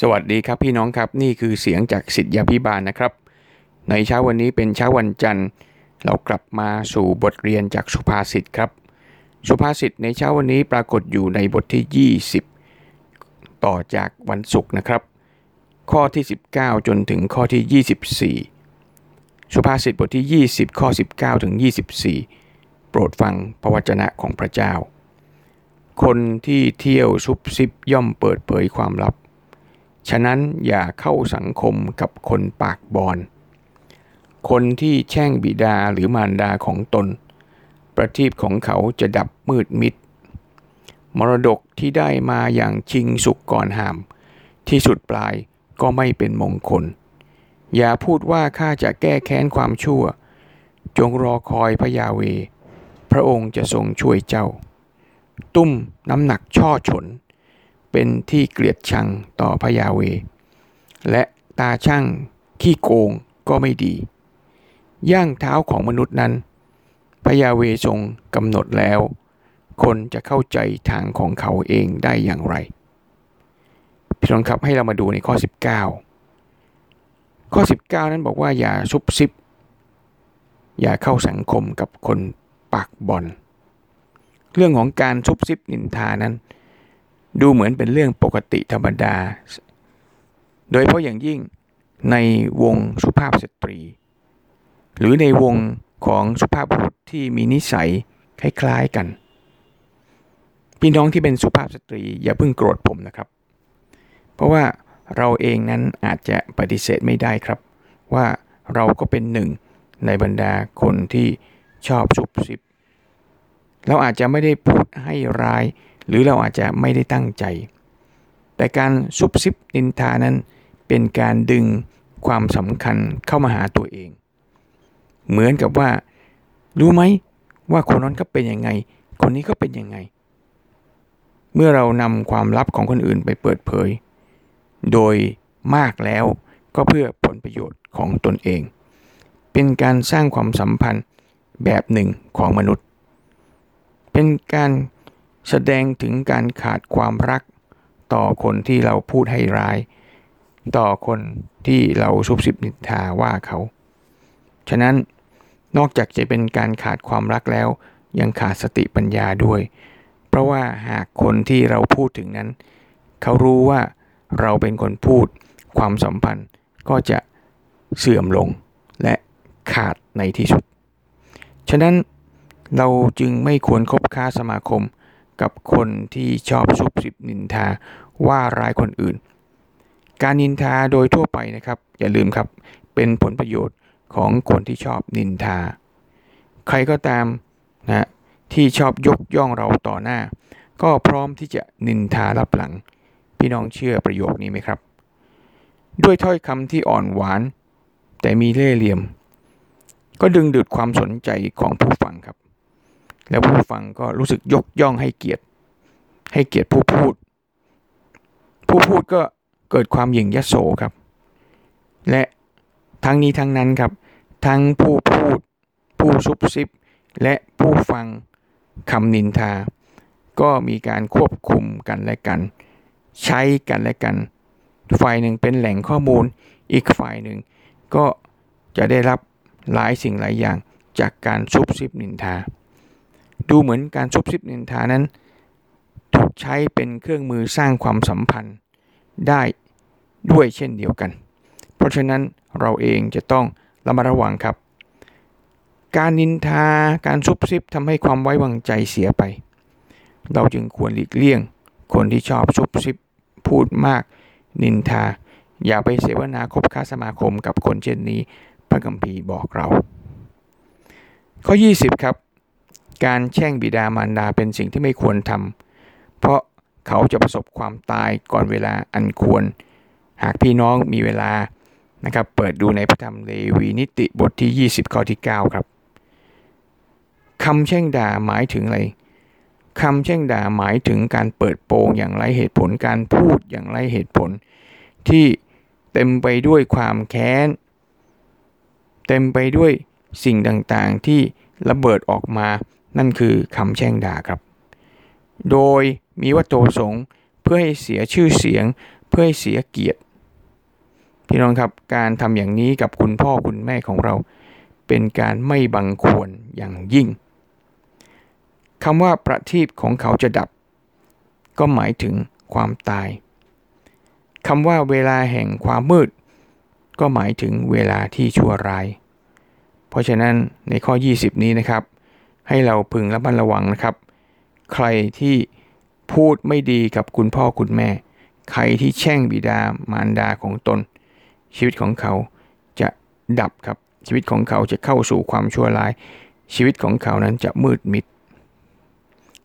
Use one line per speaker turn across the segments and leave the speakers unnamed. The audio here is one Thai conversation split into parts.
สวัสดีครับพี่น้องครับนี่คือเสียงจากสิทธยาพิบาลนะครับ ในเช้าวันนี้เป็นเช้าวันจันทร์ เรากลับมาสู่บทเรียนจากสุภาษิตครับ สุภาษิตในเช้าวันนี้ปรากฏอยู่ในบทที่ 20 ต่อจากวันศุกร์นะครับ ข้อที่ 19 จนถึงข้อที่ 24 สุภาษิตบทที่ 20 ข้อ 19 ถึง 24 โปรดฟังพระวจนะของพระเจ้า คนที่เที่ยวซุบซิบย่อมเปิดเผยความลับ ฉะนั้นอย่าเข้าสังคมกับคนปากบอน คนที่แช่งบิดาหรือมารดาของตน ประทีปของเขาจะดับมืดมิด มรดกที่ได้มาอย่างชิงสุกก่อนหาม ที่สุดปลายก็ไม่เป็นมงคล อย่าพูดว่าข้าจะแก้แค้นความชั่ว จงรอคอยพระยาเว พระองค์จะทรงช่วยเจ้า ตุ้มน้ำหนักช่อฉน เป็นที่เกลียดชังต่อพยาเว และตาช่างขี้โกงก็ไม่ดี ย่างเท้าของมนุษย์นั้นพยาเวทรงกำหนดแล้ว คนจะเข้าใจทางของเขาเองได้อย่างไร พี่น้องครับให้เรามาดูในข้อ 19 ข้อ 19 นั้นบอกว่าอย่าซุบซิบ อย่าเข้าสังคมกับคนปากบอลเรื่องของการซุบซิบนินทานั้น ดูเหมือนเป็นเรื่องปกติธรรมดา โดยเพราะอย่างยิ่งในวงสุภาพสตรี หรือในวงของสุภาพบุรุษที่มีนิสัยคล้ายๆกัน พี่น้องที่เป็นสุภาพสตรีอย่าเพิ่งโกรธผมนะครับ เพราะว่าเราเองนั้นอาจจะปฏิเสธไม่ได้ครับ ว่าเราก็เป็นหนึ่งในบรรดาคนที่ชอบซุบซิบ เราอาจจะไม่ได้พูดให้ร้าย หรือเราอาจจะไม่ได้ตั้งใจ แต่การซุบซิบนินทานั้นเป็นการดึงความสำคัญเข้ามาหาตัวเอง เหมือนกับว่า รู้ไหมว่าคนนั้นก็เป็นยังไง คนนี้ก็เป็นยังไง เมื่อเรานำความลับของคนอื่นไปเปิดเผย โดยมากแล้วก็เพื่อผลประโยชน์ของตนเอง เป็นการสร้างความสัมพันธ์แบบหนึ่งของมนุษย์ เป็นการ แสดงถึงการขาดความรัก ต่อคนที่เราพูดให้ร้าย ต่อคนที่เราซุบซิบนินทาว่าเขา ฉะนั้นนอกจากจะเป็นการขาดความรักแล้ว ยังขาดสติปัญญาด้วย เพราะว่าหากคนที่เราพูดถึงนั้น เขารู้ว่าเราเป็นคนพูด ความสัมพันธ์ก็จะเสื่อมลงและขาดในที่สุด ฉะนั้นเราจึงไม่ควรคบค้าสมาคม กับคนที่ชอบซุบซิบนินทาว่าร้ายคนอื่น การนินทาโดยทั่วไปนะครับ อย่าลืมครับ เป็นผลประโยชน์ของคนที่ชอบนินทา ใครก็ตามนะที่ชอบยกย่องเราต่อหน้า ก็พร้อมที่จะนินทารับหลัง พี่น้องเชื่อประโยคนี้ไหมครับ ด้วยถ้อยคำที่อ่อนหวาน แต่มีเล่ห์เหลี่ยม ก็ดึงดูดความสนใจของผู้ฟังครับ แล้วผู้ฟังก็รู้สึกยกย่องให้เกียรติ ให้เกียรติผู้พูด ผู้พูดก็เกิดความหยิ่งยโสครับ และทั้งนี้ทั้งนั้นครับ ทั้งผู้พูด ผู้ซุบซิบ และผู้ฟังคำนินทา ก็มีการควบคุมกันและกัน ใช้กันและกัน ฝ่ายหนึ่งเป็นแหล่งข้อมูล อีกฝ่ายหนึ่งก็จะได้รับหลายสิ่งหลายอย่างจากการซุบซิบนินทา ดูเหมือนการซุบซิบนินทานั้น ถูกใช้เป็นเครื่องมือสร้างความสัมพันธ์ได้ด้วยเช่นเดียวกัน เพราะฉะนั้นเราเองจะต้องระมัดระวังครับ การนินทาการซุบซิบทำให้ความไว้วางใจเสียไป เราจึงควรหลีกเลี่ยง คนที่ชอบซุบซิบพูดมาก นินทา อย่าไปเสวนาคบค้าสมาคมกับคนเช่นนี้ พระคัมภีบอกเรา ข้อ 20 ครับ การแช่งบิดามารดาเป็นสิ่งที่ไม่ควรทำเพราะเขาจะประสบความตายก่อนเวลาอันควร หากพี่น้องมีเวลานะครับเปิดดูในพระธรรมเลวีนิติบทที่ 20 ข้อที่ 9 ครับคำแช่งด่าหมายถึงอะไรคำแช่งด่าหมายถึงการเปิดโปงอย่างไรเหตุผลการพูดอย่างไรเหตุผล ที่เต็มไปด้วยความแค้น เต็มไปด้วยสิ่งต่างๆที่ระเบิดออกมา นั่นคือคำแช่งด่าครับ โดยมีวัตถุประสงค์เพื่อให้เสียชื่อเสียง เพื่อให้เสียเกียรติ พี่น้องครับการทำอย่างนี้กับคุณพ่อคุณแม่ของเรา เป็นการไม่บังควรอย่างยิ่งคำว่าประทีปของเขาจะดับ ก็หมายถึงความตายคำว่าเวลาแห่งความมืด ก็หมายถึงเวลาที่ชั่วร้าย เพราะฉะนั้นในข้อ 20 นี้นะครับ ให้เราพึงระมัดระวังนะครับ ใครที่พูดไม่ดีกับคุณพ่อคุณแม่ ใครที่แช่งบิดามารดาของตน ชีวิตของเขาจะดับครับ ชีวิตของเขาจะเข้าสู่ความชั่วร้าย ชีวิตของเขานั้นจะมืดมิด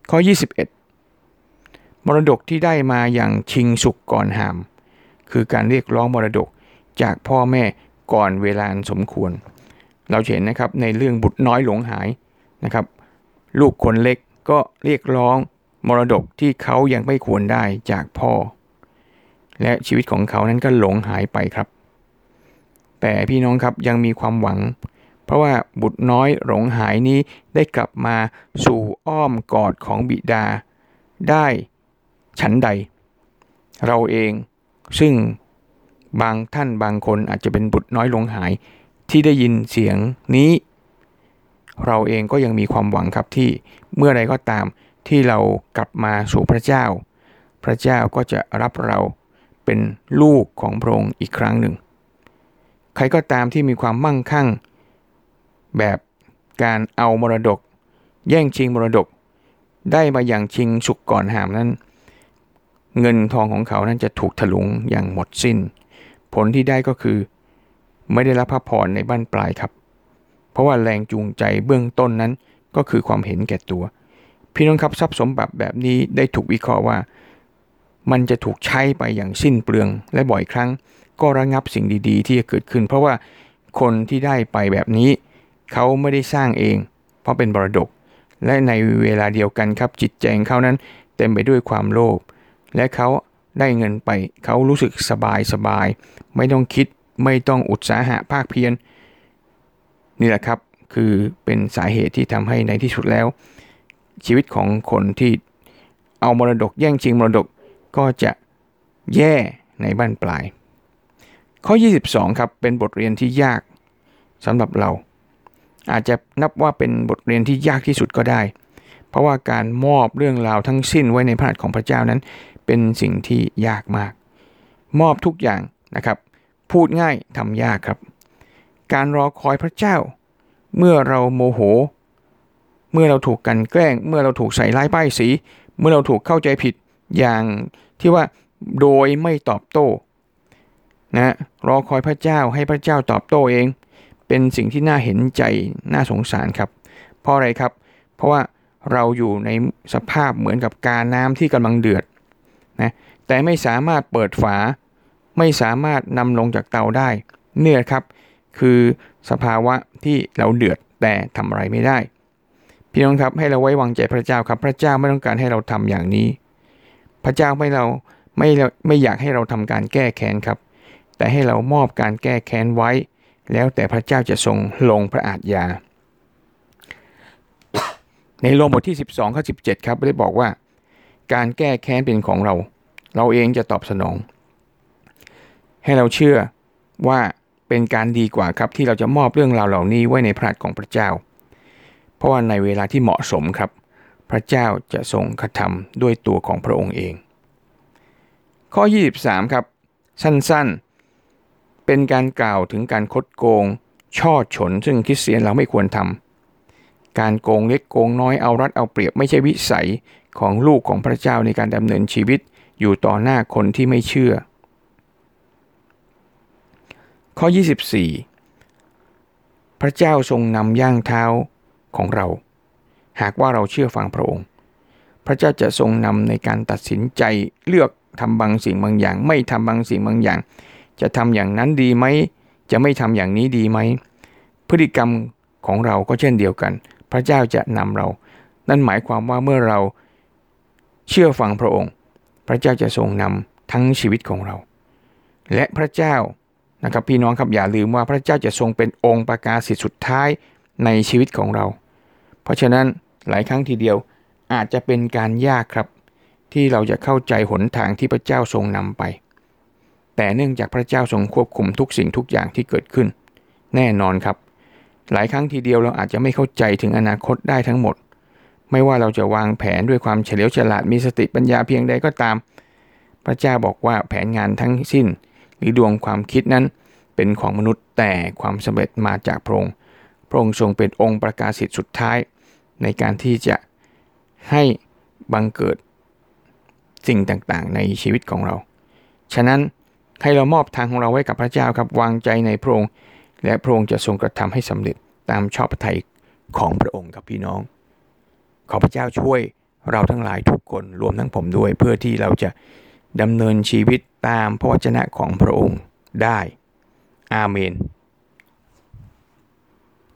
ข้อ 21 มรดกที่ได้มาอย่างชิงสุกก่อนหาม คือการเรียกร้องมรดกจากพ่อแม่ก่อนเวลาสมควร เราเห็นนะครับในเรื่องบุตรน้อยหลงหาย นะครับ ลูกคนเล็กก็เรียกร้องมรดกที่เขายังไม่ควรได้จากพ่อ และชีวิตของเขานั้นก็หลงหายไปครับ แต่พี่น้องครับยังมีความหวัง เพราะว่าบุตรน้อยหลงหายนี้ได้กลับมาสู่อ้อมกอดของบิดา ได้ฉันใด เราเองซึ่งบางท่านบางคนอาจจะเป็นบุตรน้อยหลงหายที่ได้ยินเสียงนี้ เราเองก็ยังมีความหวังครับที่เมื่อไรก็ตามที่เรากลับมาสู่พระเจ้า พระเจ้าก็จะรับเราเป็นลูกของพระองค์อีกครั้งหนึ่ง ใครก็ตามที่มีความมั่งคั่ง แบบการเอามรดก แย่งชิงมรดก ได้มาอย่างชิงสุกก่อนหามนั้น เงินทองของเขานั้นจะถูกถลุงอย่างหมดสิน้น ผลที่ได้ก็คือ ไม่ได้รับพระพรในบ้านปลายครับ เพราะว่าแรงจูงใจเบื้องต้นนั้นก็คือความเห็นแก่ตัว พี่น้องครับทรัพย์สมบัติแบบนี้ได้ถูกวิเคราะห์ว่า มันจะถูกใช้ไปอย่างสิ้นเปลือง และบ่อยครั้ง ก็ระงับสิ่งดีๆ ที่จะเกิดขึ้น เพราะว่าคนที่ได้ไปแบบนี้ เขาไม่ได้สร้างเอง เพราะเป็นบรดก และในเวลาเดียวกันครับจิตใจของเขานั้น เต็มไปด้วยความโลภและเขาได้เงินไป เขารู้สึกสบายสบาย ไม่ต้องคิดไม่ต้องอุตสาหะภาคเพียร นี่แหละครับคือเป็นสาเหตุที่ทำให้ในที่สุดแล้ว ชีวิตของคนที่เอามรดกแย่งชิงมรดกก็จะแย่ในบ้านปลาย ข้อ 22 ครับเป็นบทเรียนที่ยากสำหรับเรา อาจจะนับว่าเป็นบทเรียนที่ยากที่สุดก็ได้ เพราะว่าการมอบเรื่องราวทั้งสิ้นไว้ในพระหัตถ์ของพระเจ้านั้น เป็นสิ่งที่ยากมาก มอบทุกอย่างนะครับ พูดง่ายทำยากครับ การรอคอยพระเจ้า เมื่อเราโมโห เมื่อเราถูกกันแกล้ง เมื่อเราถูกใส่ร้ายป้ายสี เมื่อเราถูกเข้าใจผิดอย่างที่ว่าโดยไม่ตอบโต้นะรอคอยพระเจ้าให้พระเจ้าตอบโต้เอง เป็นสิ่งที่น่าเห็นใจน่าสงสารครับ เพราะอะไรครับ เพราะว่าเราอยู่ในสภาพเหมือนกับการน้ำที่กำลังเดือดนะแต่ไม่สามารถเปิดฝา ไม่สามารถนำลงจากเตาได้ เนี่ยครับ คือสภาวะที่เราเดือดแต่ทำอะไรไม่ได้ พี่น้องครับให้เราไว้วางใจพระเจ้าครับ พระเจ้าไม่ต้องการให้เราทำอย่างนี้ พระเจ้าไม่เราไม่ไม่อยากให้เราทำการแก้แค้นครับ แต่ให้เรามอบการแก้แค้นไว้ แล้วแต่พระเจ้าจะทรงลงพระอาทยา ในโรมบทที่ 12ข้อ17 ครับได้บอกว่า การแก้แค้นเป็นของเรา เราเองจะตอบสนอง ให้เราเชื่อว่า เป็นการดีกว่าครับที่เราจะมอบเรื่องราวเหล่านี้ไว้ในพระหัตถ์ของพระเจ้า เพราะว่าในเวลาที่เหมาะสมครับ พระเจ้าจะทรงกระทำด้วยตัวของพระองค์เอง ข้อ 23 ครับ สั้นๆ เป็นการกล่าวถึงการคดโกง ช่อฉน ซึ่งคริสเตียนเราไม่ควรทำการโกงเล็กโกงน้อยเอารัดเอาเปรียบไม่ใช่วิสัยของลูกของพระเจ้าในการดำเนินชีวิตอยู่ต่อหน้าคนที่ไม่เชื่อ ข้อ 24 พระเจ้าทรงนำย่างเท้าของเรา หากว่าเราเชื่อฟังพระองค์ พระเจ้าจะทรงนำในการตัดสินใจเลือกทำบางสิ่งบางอย่าง ไม่ทำบางสิ่งบางอย่าง จะทำอย่างนั้นดีไหม จะไม่ทำอย่างนี้ดีไหม พฤติกรรมของเราก็เช่นเดียวกัน พระเจ้าจะนำเรา นั่นหมายความว่าเมื่อเราเชื่อฟังพระองค์ พระเจ้าจะทรงนำทั้งชีวิตของเรา และพระเจ้า นะครับพี่น้องครับอย่าลืมว่าพระเจ้าจะทรงเป็นองค์ประกาศสิทธิสุดท้ายในชีวิตของเรา เพราะฉะนั้นหลายครั้งทีเดียวอาจจะเป็นการยากครับ ที่เราจะเข้าใจหนทางที่พระเจ้าทรงนำไป แต่เนื่องจากพระเจ้าทรงควบคุมทุกสิ่งทุกอย่างที่เกิดขึ้น แน่นอนครับ หลายครั้งทีเดียวเราอาจจะไม่เข้าใจถึงอนาคตได้ทั้งหมด ไม่ว่าเราจะวางแผนด้วยความเฉลียวฉลาดมีสติปัญญาเพียงใดก็ตาม พระเจ้าบอกว่าแผนงานทั้งสิ้น หรือดวงความคิดนั้น เป็นของมนุษย์แต่ความสำเร็จมาจากพระองค์ พระองค์ทรงเป็นองค์ประกาศสิทธิ์สุดท้าย ในการที่จะให้บังเกิดสิ่งต่างๆ ในชีวิตของเรา ฉะนั้นให้เรามอบทางของเราไว้กับพระเจ้าครับวางใจในพระองค์ และพระองค์จะทรงกระทำให้สำเร็จตามชอบพระทัยของพระองค์ครับพี่น้อง ขอพระเจ้าช่วยเราทั้งหลายทุกคนรวมทั้งผมด้วย เพื่อที่เราจะ ดำเนินชีวิตตามพระวจนะของพระองค์ได้ อาเมน